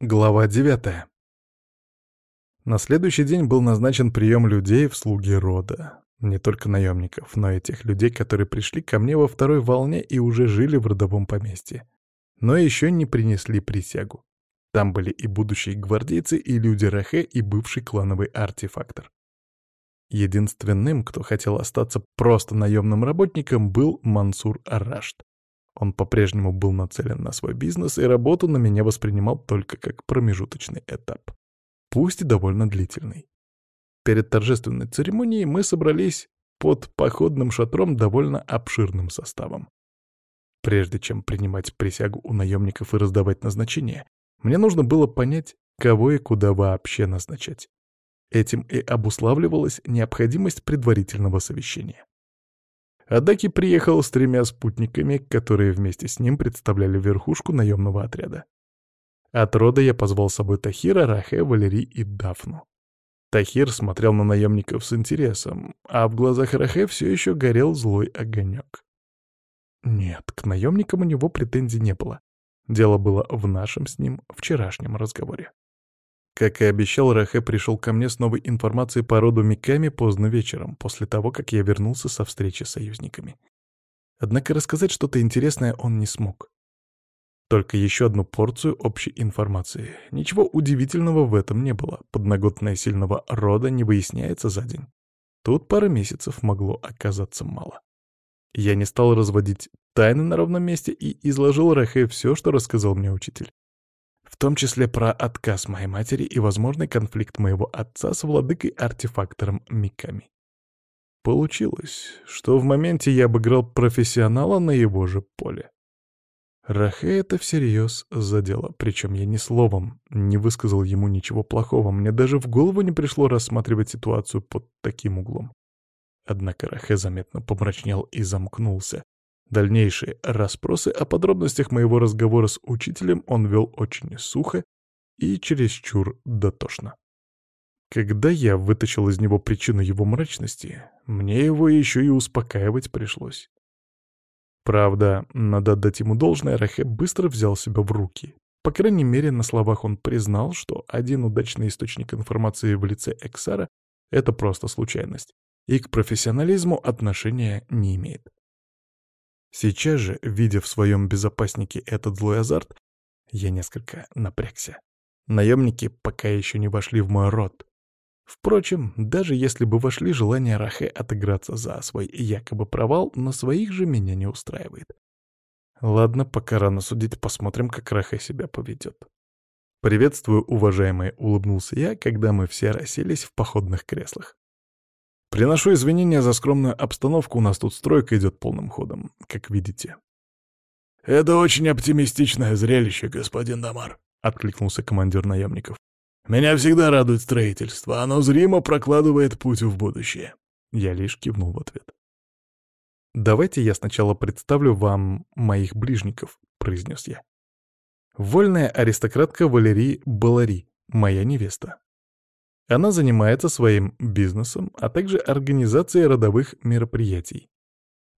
Глава 9. На следующий день был назначен прием людей в слуги рода. Не только наемников, но и тех людей, которые пришли ко мне во второй волне и уже жили в родовом поместье. Но еще не принесли присягу. Там были и будущие гвардейцы, и люди Рахе, и бывший клановый артефактор. Единственным, кто хотел остаться просто наемным работником, был Мансур Арашт. Он по-прежнему был нацелен на свой бизнес и работу на меня воспринимал только как промежуточный этап. Пусть и довольно длительный. Перед торжественной церемонией мы собрались под походным шатром довольно обширным составом. Прежде чем принимать присягу у наемников и раздавать назначения, мне нужно было понять, кого и куда вообще назначать. Этим и обуславливалась необходимость предварительного совещания. Адаки приехал с тремя спутниками, которые вместе с ним представляли верхушку наемного отряда. От рода я позвал с собой Тахира, Рахе, Валерий и Дафну. Тахир смотрел на наемников с интересом, а в глазах Рахе все еще горел злой огонек. Нет, к наемникам у него претензий не было. Дело было в нашем с ним вчерашнем разговоре. Как и обещал, Рахе пришел ко мне с новой информацией по роду Миками поздно вечером, после того, как я вернулся со встречи с союзниками. Однако рассказать что-то интересное он не смог. Только еще одну порцию общей информации. Ничего удивительного в этом не было. Подноготное сильного рода не выясняется за день. Тут пара месяцев могло оказаться мало. Я не стал разводить тайны на ровном месте и изложил Рахе все, что рассказал мне учитель в том числе про отказ моей матери и возможный конфликт моего отца с владыкой-артефактором Миками. Получилось, что в моменте я обыграл профессионала на его же поле. Рахе это всерьез задело, причем я ни словом не высказал ему ничего плохого, мне даже в голову не пришло рассматривать ситуацию под таким углом. Однако Рахе заметно помрачнел и замкнулся, Дальнейшие расспросы о подробностях моего разговора с учителем он вел очень сухо и чересчур дотошно. Когда я вытащил из него причину его мрачности, мне его еще и успокаивать пришлось. Правда, надо отдать ему должное, Рахе быстро взял себя в руки. По крайней мере, на словах он признал, что один удачный источник информации в лице Эксара — это просто случайность, и к профессионализму отношения не имеет. Сейчас же, видя в своем безопаснике этот злой азарт, я несколько напрягся. Наемники пока еще не вошли в мой род. Впрочем, даже если бы вошли, желание Рахе отыграться за свой якобы провал на своих же меня не устраивает. Ладно, пока рано судить, посмотрим, как Рахе себя поведет. «Приветствую, уважаемые», — улыбнулся я, когда мы все расселись в походных креслах. Приношу извинения за скромную обстановку, у нас тут стройка идет полным ходом, как видите. «Это очень оптимистичное зрелище, господин Дамар», — откликнулся командир наемников. «Меня всегда радует строительство, оно зримо прокладывает путь в будущее». Я лишь кивнул в ответ. «Давайте я сначала представлю вам моих ближников», — произнес я. Вольная аристократка Валерий Балари, моя невеста. Она занимается своим бизнесом, а также организацией родовых мероприятий.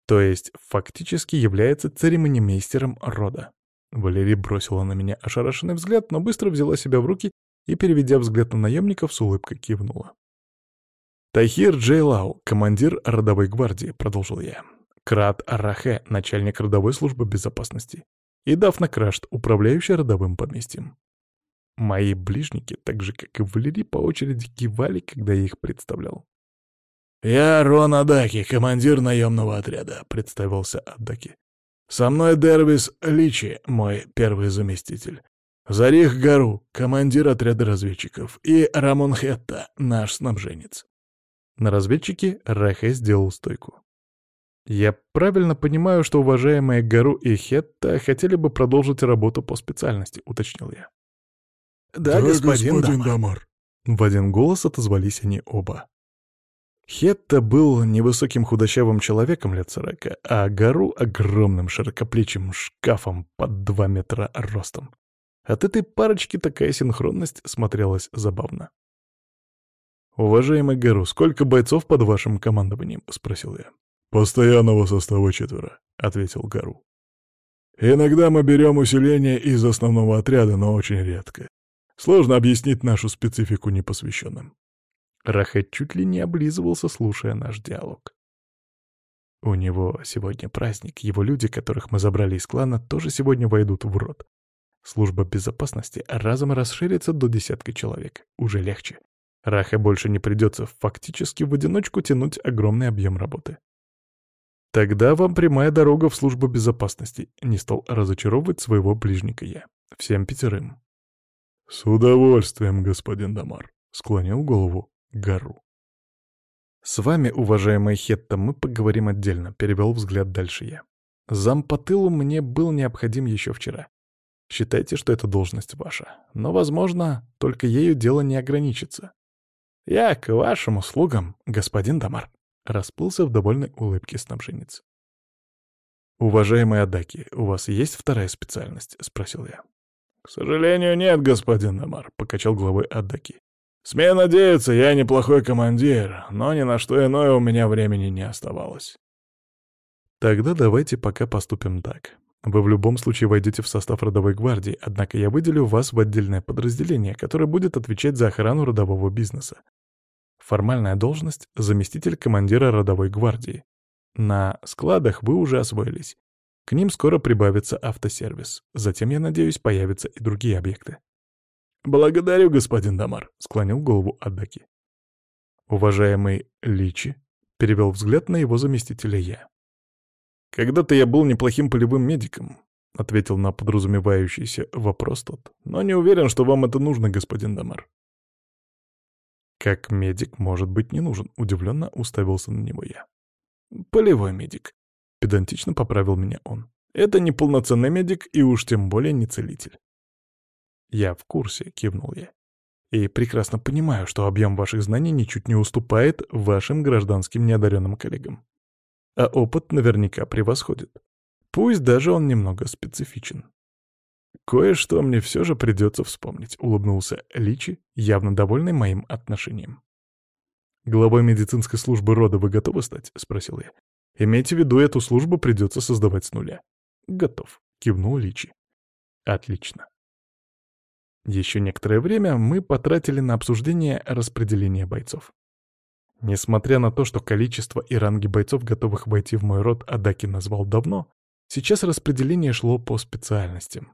То есть фактически является церемонимейстером рода. Валерий бросила на меня ошарашенный взгляд, но быстро взяла себя в руки и, переведя взгляд на наемников, с улыбкой кивнула. «Тахир Джейлау, командир родовой гвардии», — продолжил я. Крат Арахе, начальник родовой службы безопасности. И Дафна Крашт, управляющий родовым поместьем. Мои ближники, так же как и Валерий, по очереди кивали, когда я их представлял. «Я Рон Адаки, командир наемного отряда», — представился Адаки. «Со мной Дервис Личи, мой первый заместитель. Зарих Гару, командир отряда разведчиков, и Рамон Хетта, наш снабженец». На разведчике Рахе сделал стойку. «Я правильно понимаю, что уважаемые Гару и Хетта хотели бы продолжить работу по специальности», — уточнил я. «Да, да господин, господин Дамар. Дамар». В один голос отозвались они оба. Хетта был невысоким худощавым человеком лет сорока, а Гару — огромным широкоплечим шкафом под два метра ростом. От этой парочки такая синхронность смотрелась забавно. «Уважаемый Гару, сколько бойцов под вашим командованием?» — спросил я. «Постоянного состава четверо», — ответил Гару. «Иногда мы берем усиление из основного отряда, но очень редко. Сложно объяснить нашу специфику непосвященным. Рахет чуть ли не облизывался, слушая наш диалог. У него сегодня праздник, его люди, которых мы забрали из клана, тоже сегодня войдут в рот. Служба безопасности разом расширится до десятка человек. Уже легче. Рахе больше не придется фактически в одиночку тянуть огромный объем работы. Тогда вам прямая дорога в службу безопасности. Не стал разочаровывать своего ближника я. Всем пятерым. С удовольствием, господин Дамар. Склонил голову Гару. «С вами, уважаемый Хетта, мы поговорим отдельно», — перевел взгляд дальше я. «Зам по тылу мне был необходим еще вчера. Считайте, что эта должность ваша. Но, возможно, только ею дело не ограничится. Я к вашим услугам, господин Дамар», — расплылся в довольной улыбке снабженец. «Уважаемый Адаки, у вас есть вторая специальность?» — спросил я. «К сожалению, нет, господин Дамар», — покачал головой Адаки. Смею надеяться, я неплохой командир, но ни на что иное у меня времени не оставалось. Тогда давайте пока поступим так. Вы в любом случае войдете в состав родовой гвардии, однако я выделю вас в отдельное подразделение, которое будет отвечать за охрану родового бизнеса. Формальная должность — заместитель командира родовой гвардии. На складах вы уже освоились. К ним скоро прибавится автосервис. Затем, я надеюсь, появятся и другие объекты. «Благодарю, господин Дамар», — склонил голову Адаки. «Уважаемый Личи», — перевел взгляд на его заместителя я. «Когда-то я был неплохим полевым медиком», — ответил на подразумевающийся вопрос тот. «Но не уверен, что вам это нужно, господин Дамар». «Как медик, может быть, не нужен», — удивленно уставился на него я. «Полевой медик», — педантично поправил меня он. «Это не полноценный медик и уж тем более не целитель». «Я в курсе», — кивнул я. «И прекрасно понимаю, что объем ваших знаний ничуть не уступает вашим гражданским неодаренным коллегам. А опыт наверняка превосходит. Пусть даже он немного специфичен». «Кое-что мне все же придется вспомнить», — улыбнулся Личи, явно довольный моим отношением. «Главой медицинской службы рода вы готовы стать?» — спросил я. «Имейте в виду, эту службу придется создавать с нуля». «Готов», — кивнул Личи. «Отлично. Еще некоторое время мы потратили на обсуждение распределения бойцов. Несмотря на то, что количество и ранги бойцов, готовых войти в мой род, Адаки назвал давно, сейчас распределение шло по специальностям.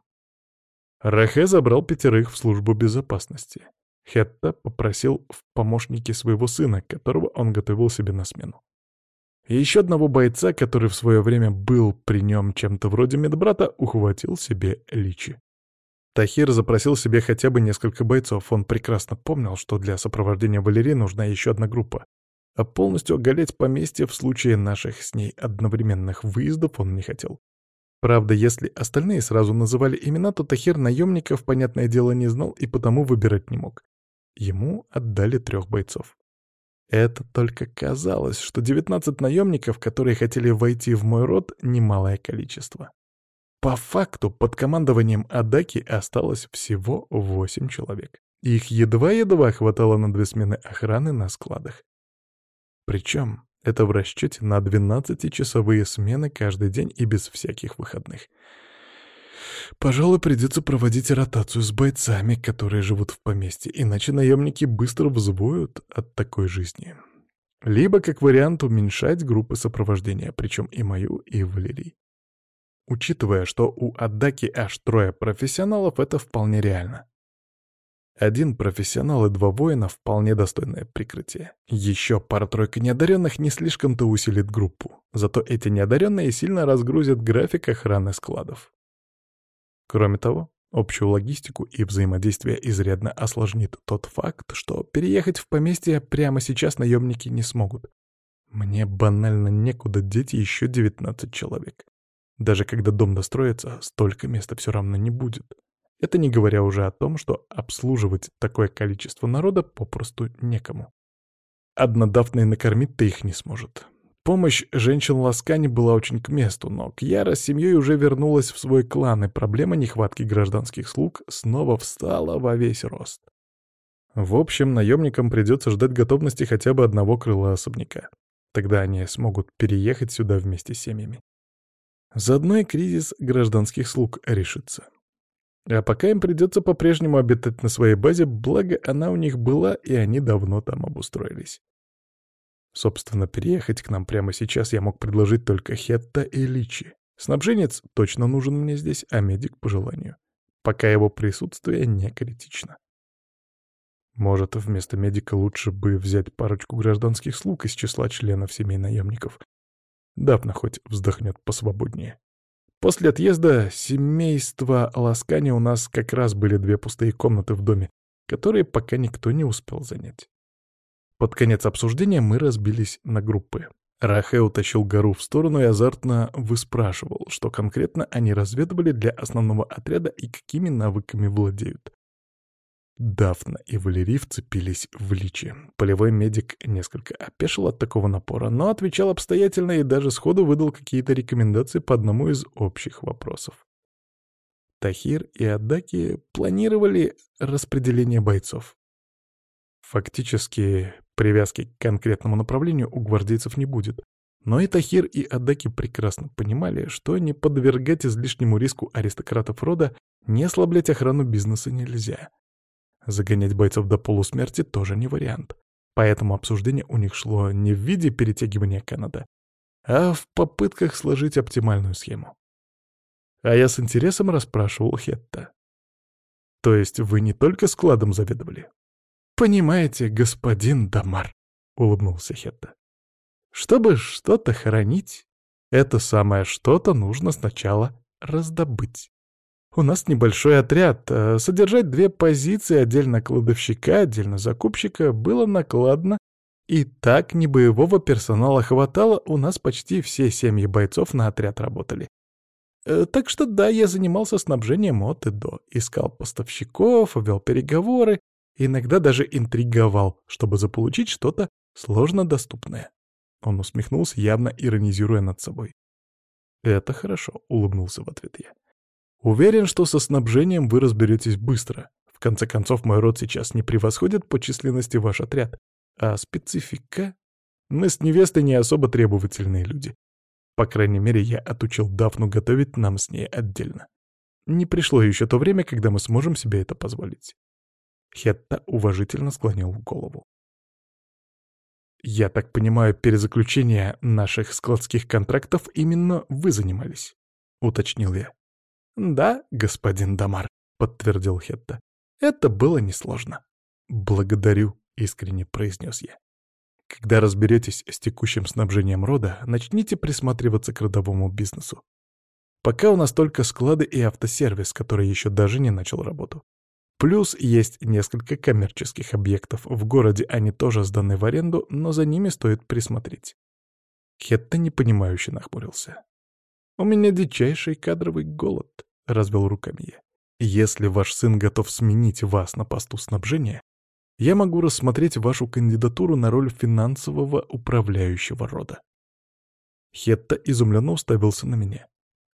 Рахе забрал пятерых в службу безопасности. Хетта попросил в помощники своего сына, которого он готовил себе на смену. И еще одного бойца, который в свое время был при нем чем-то вроде медбрата, ухватил себе Личи. Тахир запросил себе хотя бы несколько бойцов. Он прекрасно помнил, что для сопровождения Валерии нужна еще одна группа. А полностью оголять поместье в случае наших с ней одновременных выездов он не хотел. Правда, если остальные сразу называли имена, то Тахир наемников, понятное дело, не знал и потому выбирать не мог. Ему отдали трех бойцов. Это только казалось, что 19 наемников, которые хотели войти в мой род, немалое количество. По факту под командованием Адаки осталось всего восемь человек. Их едва-едва хватало на две смены охраны на складах. Причем это в расчете на 12-часовые смены каждый день и без всяких выходных. Пожалуй, придется проводить ротацию с бойцами, которые живут в поместье, иначе наемники быстро взвоют от такой жизни. Либо, как вариант, уменьшать группы сопровождения, причем и мою, и Валерий. Учитывая, что у Аддаки аж трое профессионалов, это вполне реально. Один профессионал и два воина — вполне достойное прикрытие. Еще пара-тройка неодаренных не слишком-то усилит группу, зато эти неодаренные сильно разгрузят график охраны складов. Кроме того, общую логистику и взаимодействие изрядно осложнит тот факт, что переехать в поместье прямо сейчас наемники не смогут. Мне банально некуда деть еще 19 человек. Даже когда дом достроится, столько места все равно не будет. Это не говоря уже о том, что обслуживать такое количество народа попросту некому. Однодавный накормить-то их не сможет. Помощь женщин Ласкани была очень к месту, но Кьяра с семьей уже вернулась в свой клан, и проблема нехватки гражданских слуг снова встала во весь рост. В общем, наемникам придется ждать готовности хотя бы одного крыла особняка. Тогда они смогут переехать сюда вместе с семьями. Заодно и кризис гражданских слуг решится. А пока им придется по-прежнему обитать на своей базе, благо она у них была, и они давно там обустроились. Собственно, переехать к нам прямо сейчас я мог предложить только Хетта и Личи. Снабженец точно нужен мне здесь, а медик по желанию. Пока его присутствие не критично. Может, вместо медика лучше бы взять парочку гражданских слуг из числа членов семей наемников. Дафна хоть вздохнет посвободнее. После отъезда семейства Ласкани у нас как раз были две пустые комнаты в доме, которые пока никто не успел занять. Под конец обсуждения мы разбились на группы. Рахе утащил гору в сторону и азартно выспрашивал, что конкретно они разведывали для основного отряда и какими навыками владеют. Дафна и Валерий вцепились в личи. Полевой медик несколько опешил от такого напора, но отвечал обстоятельно и даже сходу выдал какие-то рекомендации по одному из общих вопросов. Тахир и Адаки планировали распределение бойцов. Фактически, привязки к конкретному направлению у гвардейцев не будет. Но и Тахир, и Адаки прекрасно понимали, что не подвергать излишнему риску аристократов рода, не ослаблять охрану бизнеса нельзя. Загонять бойцов до полусмерти тоже не вариант. Поэтому обсуждение у них шло не в виде перетягивания каната, а в попытках сложить оптимальную схему. А я с интересом расспрашивал Хетта. То есть вы не только складом заведовали? Понимаете, господин Дамар, — улыбнулся Хетта. Чтобы что-то хоронить, это самое что-то нужно сначала раздобыть. У нас небольшой отряд. Э, содержать две позиции, отдельно кладовщика, отдельно закупщика, было накладно. И так небоевого персонала хватало, у нас почти все семьи бойцов на отряд работали. Э, так что да, я занимался снабжением от и до. Искал поставщиков, вел переговоры, иногда даже интриговал, чтобы заполучить что-то сложно доступное. Он усмехнулся, явно иронизируя над собой. «Это хорошо», — улыбнулся в ответ я. Уверен, что со снабжением вы разберетесь быстро. В конце концов, мой род сейчас не превосходит по численности ваш отряд. А специфика? Мы с невестой не особо требовательные люди. По крайней мере, я отучил Дафну готовить нам с ней отдельно. Не пришло еще то время, когда мы сможем себе это позволить. Хетта уважительно склонил голову. «Я так понимаю, перезаключение наших складских контрактов именно вы занимались?» — уточнил я. «Да, господин Дамар», — подтвердил Хетта. «Это было несложно». «Благодарю», — искренне произнес я. «Когда разберетесь с текущим снабжением рода, начните присматриваться к родовому бизнесу. Пока у нас только склады и автосервис, который еще даже не начал работу. Плюс есть несколько коммерческих объектов в городе, они тоже сданы в аренду, но за ними стоит присмотреть». Хетта непонимающе нахмурился. «У меня дичайший кадровый голод», — развел руками я. «Если ваш сын готов сменить вас на посту снабжения, я могу рассмотреть вашу кандидатуру на роль финансового управляющего рода». Хетта изумленно уставился на меня.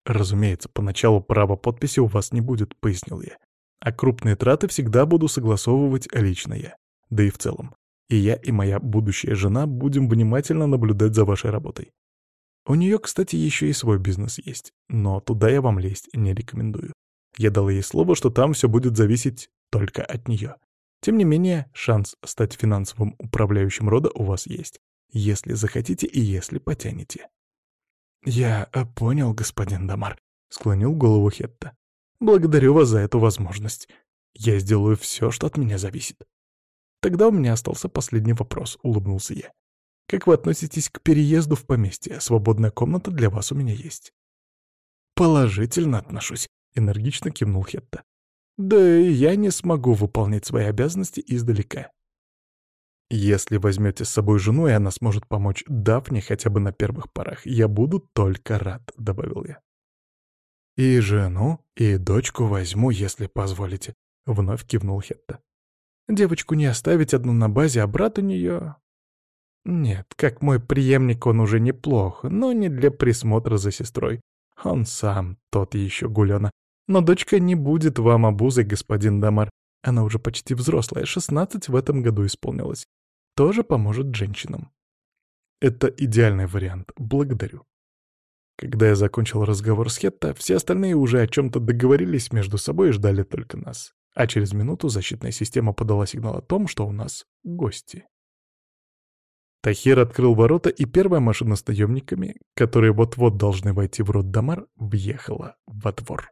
«Разумеется, поначалу права подписи у вас не будет», — пояснил я. «А крупные траты всегда буду согласовывать лично я. Да и в целом. И я, и моя будущая жена будем внимательно наблюдать за вашей работой. У нее, кстати, еще и свой бизнес есть, но туда я вам лезть не рекомендую. Я дал ей слово, что там все будет зависеть только от нее. Тем не менее, шанс стать финансовым управляющим рода у вас есть, если захотите и если потянете. «Я э, понял, господин Дамар», — склонил голову Хетта. «Благодарю вас за эту возможность. Я сделаю все, что от меня зависит». Тогда у меня остался последний вопрос, — улыбнулся я. Как вы относитесь к переезду в поместье? Свободная комната для вас у меня есть». «Положительно отношусь», — энергично кивнул Хетта. «Да и я не смогу выполнять свои обязанности издалека». «Если возьмете с собой жену, и она сможет помочь Дафне хотя бы на первых порах, я буду только рад», — добавил я. «И жену, и дочку возьму, если позволите», — вновь кивнул Хетта. «Девочку не оставить одну на базе, а брат у нее нет, как мой преемник он уже неплох, но не для присмотра за сестрой. Он сам тот еще гулёна. Но дочка не будет вам обузой, господин Дамар. Она уже почти взрослая, 16 в этом году исполнилось. Тоже поможет женщинам. Это идеальный вариант, благодарю. Когда я закончил разговор с Хетта, все остальные уже о чем-то договорились между собой и ждали только нас. А через минуту защитная система подала сигнал о том, что у нас гости. Тахир открыл ворота, и первая машина с наемниками, которые вот-вот должны войти в рот Дамар, въехала во двор.